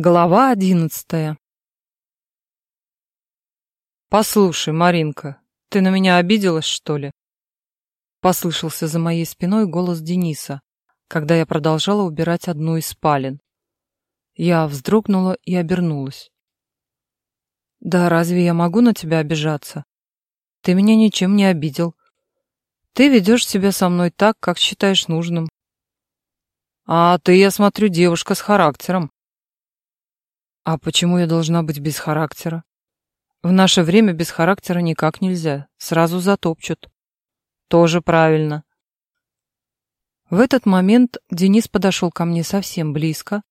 Глава одиннадцатая «Послушай, Маринка, ты на меня обиделась, что ли?» Послышался за моей спиной голос Дениса, когда я продолжала убирать одну из спален. Я вздрогнула и обернулась. «Да разве я могу на тебя обижаться? Ты меня ничем не обидел. Ты ведешь себя со мной так, как считаешь нужным. А ты, я смотрю, девушка с характером. А почему я должна быть без характера? В наше время без характера никак нельзя, сразу затопчут. Тоже правильно. В этот момент Денис подошел ко мне совсем близко,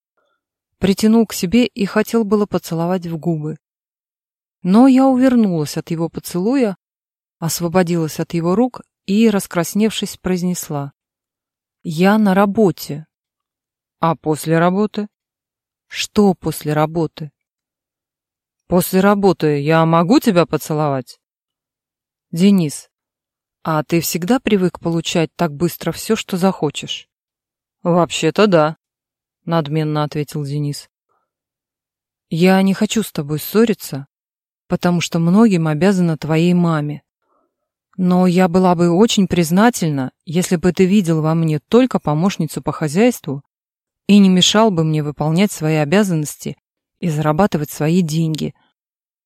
притянул к себе и хотел было поцеловать в губы. Но я увернулась от его поцелуя, освободилась от его рук и, раскрасневшись, произнесла. «Я на работе». «А после работы?» Что после работы? После работы я могу тебя поцеловать? Денис, а ты всегда привык получать так быстро все, что захочешь? Вообще-то да, надменно ответил Денис. Я не хочу с тобой ссориться, потому что многим обязана твоей маме. Но я была бы очень признательна, если бы ты видел во мне только помощницу по хозяйству и не мешал бы мне выполнять свои обязанности и зарабатывать свои деньги.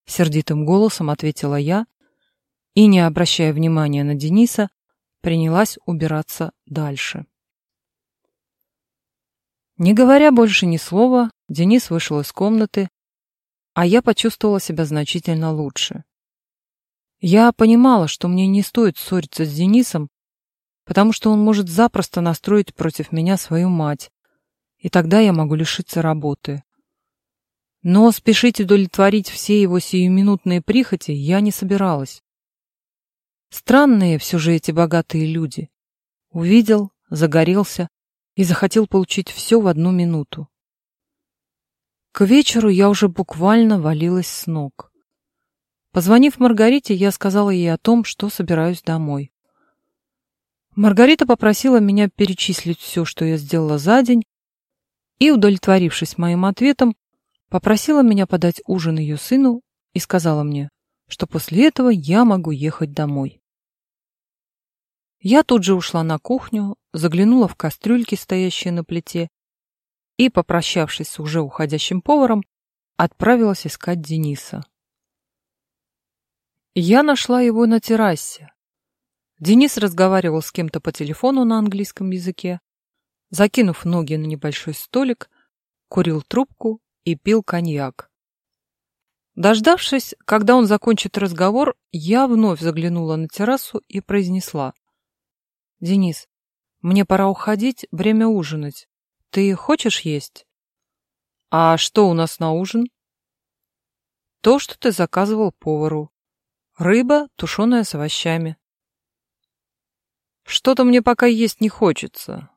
Сердитым голосом ответила я и, не обращая внимания на Дениса, принялась убираться дальше. Не говоря больше ни слова, Денис вышел из комнаты, а я почувствовала себя значительно лучше. Я понимала, что мне не стоит ссориться с Денисом, потому что он может запросто настроить против меня свою мать, и тогда я могу лишиться работы. Но спешить удовлетворить все его сиюминутные прихоти я не собиралась. Странные все же эти богатые люди. Увидел, загорелся и захотел получить все в одну минуту. К вечеру я уже буквально валилась с ног. Позвонив Маргарите, я сказала ей о том, что собираюсь домой. Маргарита попросила меня перечислить все, что я сделала за день, и, удовлетворившись моим ответом, попросила меня подать ужин ее сыну и сказала мне, что после этого я могу ехать домой. Я тут же ушла на кухню, заглянула в кастрюльки, стоящие на плите, и, попрощавшись с уже уходящим поваром, отправилась искать Дениса. Я нашла его на террасе. Денис разговаривал с кем-то по телефону на английском языке, закинув ноги на небольшой столик, курил трубку и пил коньяк. Дождавшись, когда он закончит разговор, я вновь заглянула на террасу и произнесла. «Денис, мне пора уходить, время ужинать. Ты хочешь есть?» «А что у нас на ужин?» «То, что ты заказывал повару. Рыба, тушеная с овощами». «Что-то мне пока есть не хочется.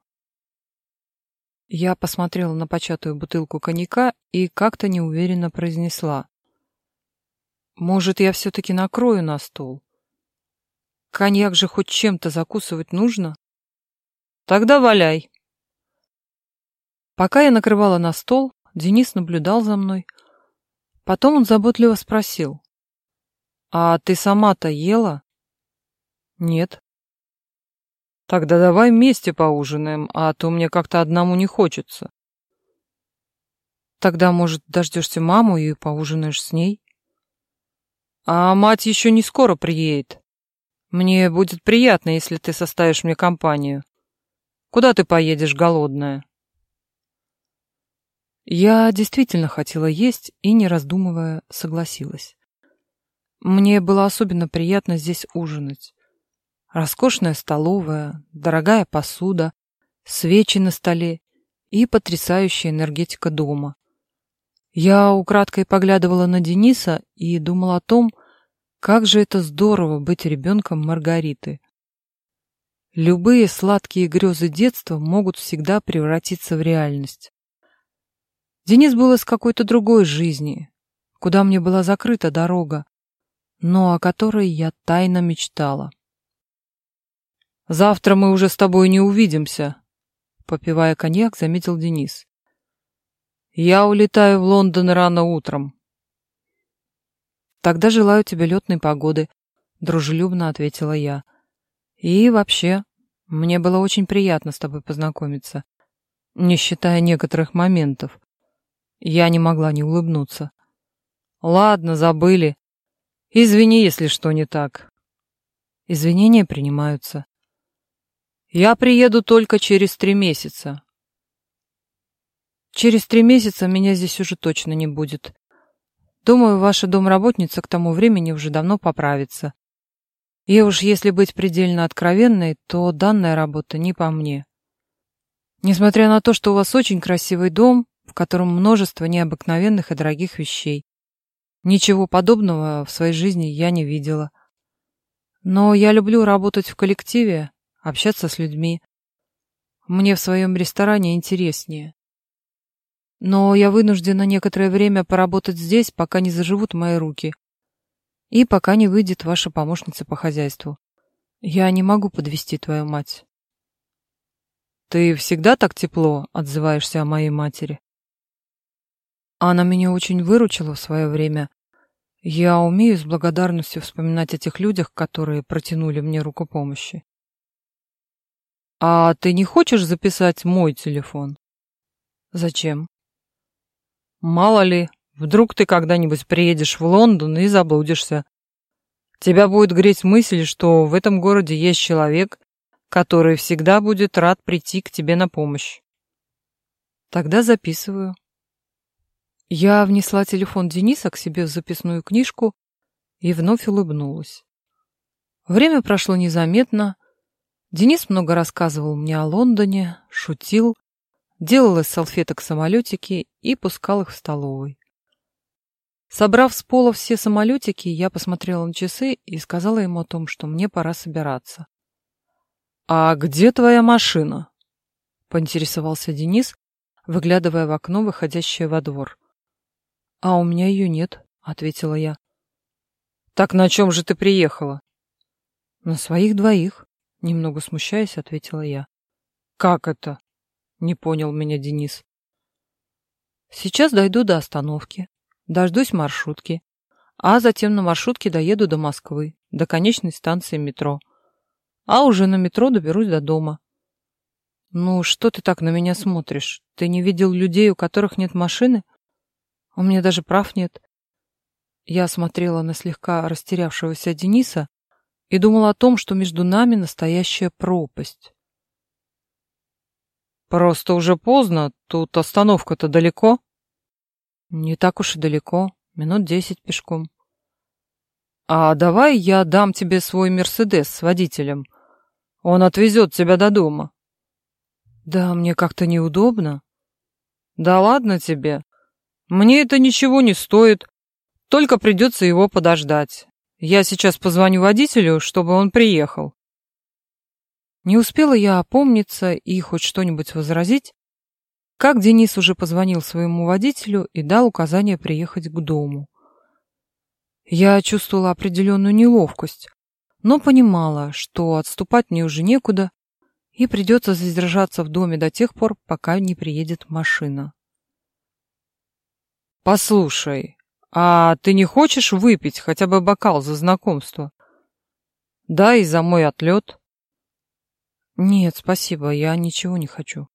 Я посмотрела на початую бутылку коньяка и как-то неуверенно произнесла. «Может, я все-таки накрою на стол? Коньяк же хоть чем-то закусывать нужно?» «Тогда валяй!» Пока я накрывала на стол, Денис наблюдал за мной. Потом он заботливо спросил. «А ты сама-то ела?» «Нет». Тогда давай вместе поужинаем, а то мне как-то одному не хочется. Тогда, может, дождешься маму и поужинаешь с ней? А мать еще не скоро приедет. Мне будет приятно, если ты составишь мне компанию. Куда ты поедешь, голодная? Я действительно хотела есть и, не раздумывая, согласилась. Мне было особенно приятно здесь ужинать. Роскошная столовая, дорогая посуда, свечи на столе и потрясающая энергетика дома. Я украдкой поглядывала на Дениса и думала о том, как же это здорово быть ребенком Маргариты. Любые сладкие грезы детства могут всегда превратиться в реальность. Денис был из какой-то другой жизни, куда мне была закрыта дорога, но о которой я тайно мечтала. Завтра мы уже с тобой не увидимся, попивая коньяк, заметил Денис. Я улетаю в Лондон рано утром. Тогда желаю тебе летной погоды, дружелюбно ответила я. И вообще, мне было очень приятно с тобой познакомиться, не считая некоторых моментов. Я не могла не улыбнуться. Ладно, забыли. Извини, если что не так. Извинения принимаются. Я приеду только через три месяца. Через три месяца меня здесь уже точно не будет. Думаю, ваша домработница к тому времени уже давно поправится. И уж если быть предельно откровенной, то данная работа не по мне. Несмотря на то, что у вас очень красивый дом, в котором множество необыкновенных и дорогих вещей. Ничего подобного в своей жизни я не видела. Но я люблю работать в коллективе, общаться с людьми. Мне в своем ресторане интереснее. Но я вынуждена некоторое время поработать здесь, пока не заживут мои руки. И пока не выйдет ваша помощница по хозяйству. Я не могу подвести твою мать. Ты всегда так тепло отзываешься о моей матери? Она меня очень выручила в свое время. Я умею с благодарностью вспоминать о тех людях, которые протянули мне руку помощи. А ты не хочешь записать мой телефон? Зачем? Мало ли, вдруг ты когда-нибудь приедешь в Лондон и заблудишься. Тебя будет греть мысль, что в этом городе есть человек, который всегда будет рад прийти к тебе на помощь. Тогда записываю. Я внесла телефон Дениса к себе в записную книжку и вновь улыбнулась. Время прошло незаметно. Денис много рассказывал мне о Лондоне, шутил, делал из салфеток самолетики и пускал их в столовой. Собрав с пола все самолетики, я посмотрела на часы и сказала ему о том, что мне пора собираться. «А где твоя машина?» — поинтересовался Денис, выглядывая в окно, выходящее во двор. «А у меня ее нет», — ответила я. «Так на чем же ты приехала?» «На своих двоих», — немного смущаясь, ответила я. «Как это?» Не понял меня Денис. Сейчас дойду до остановки, дождусь маршрутки, а затем на маршрутке доеду до Москвы, до конечной станции метро. А уже на метро доберусь до дома. Ну, что ты так на меня смотришь? Ты не видел людей, у которых нет машины? У меня даже прав нет. Я смотрела на слегка растерявшегося Дениса и думала о том, что между нами настоящая пропасть. Просто уже поздно, тут остановка-то далеко. Не так уж и далеко, минут десять пешком. А давай я дам тебе свой Мерседес с водителем. Он отвезет тебя до дома. Да, мне как-то неудобно. Да ладно тебе. Мне это ничего не стоит, только придется его подождать. Я сейчас позвоню водителю, чтобы он приехал. Не успела я опомниться и хоть что-нибудь возразить, как Денис уже позвонил своему водителю и дал указание приехать к дому. Я чувствовала определенную неловкость, но понимала, что отступать мне уже некуда, и придется задержаться в доме до тех пор, пока не приедет машина. «Послушай, а ты не хочешь выпить хотя бы бокал за знакомство? Да, и за мой отлет». Нет, спасибо, я ничего не хочу.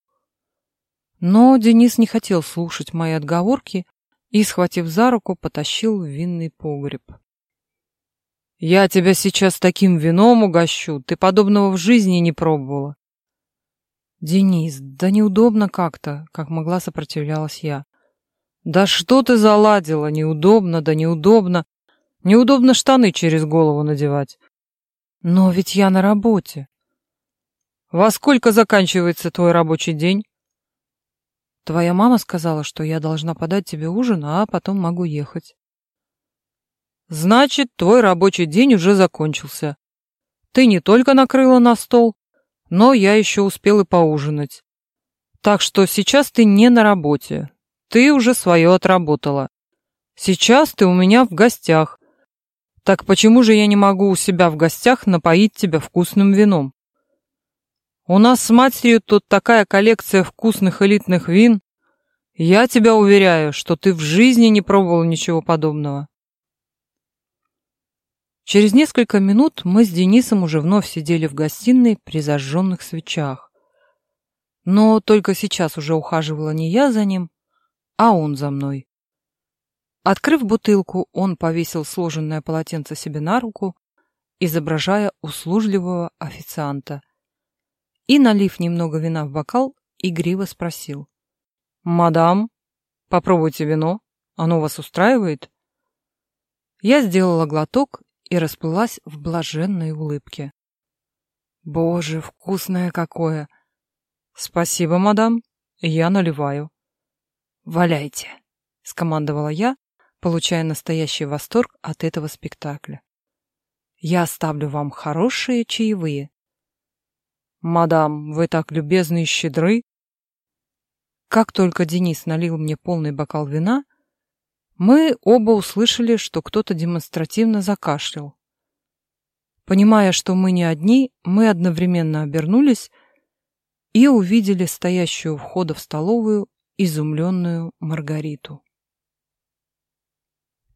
Но Денис не хотел слушать мои отговорки и, схватив за руку, потащил в винный погреб. «Я тебя сейчас таким вином угощу, ты подобного в жизни не пробовала». «Денис, да неудобно как-то», как могла сопротивлялась я. «Да что ты заладила? Неудобно, да неудобно. Неудобно штаны через голову надевать». «Но ведь я на работе». Во сколько заканчивается твой рабочий день? Твоя мама сказала, что я должна подать тебе ужин, а потом могу ехать. Значит, твой рабочий день уже закончился. Ты не только накрыла на стол, но я еще успел и поужинать. Так что сейчас ты не на работе. Ты уже свое отработала. Сейчас ты у меня в гостях. Так почему же я не могу у себя в гостях напоить тебя вкусным вином? У нас с матерью тут такая коллекция вкусных элитных вин. Я тебя уверяю, что ты в жизни не пробовал ничего подобного. Через несколько минут мы с Денисом уже вновь сидели в гостиной при зажженных свечах. Но только сейчас уже ухаживала не я за ним, а он за мной. Открыв бутылку, он повесил сложенное полотенце себе на руку, изображая услужливого официанта. И, налив немного вина в бокал, игриво спросил. «Мадам, попробуйте вино. Оно вас устраивает?» Я сделала глоток и расплылась в блаженной улыбке. «Боже, вкусное какое!» «Спасибо, мадам. Я наливаю». «Валяйте», — скомандовала я, получая настоящий восторг от этого спектакля. «Я оставлю вам хорошие чаевые». «Мадам, вы так любезны и щедры!» Как только Денис налил мне полный бокал вина, мы оба услышали, что кто-то демонстративно закашлял. Понимая, что мы не одни, мы одновременно обернулись и увидели стоящую у входа в столовую изумленную Маргариту.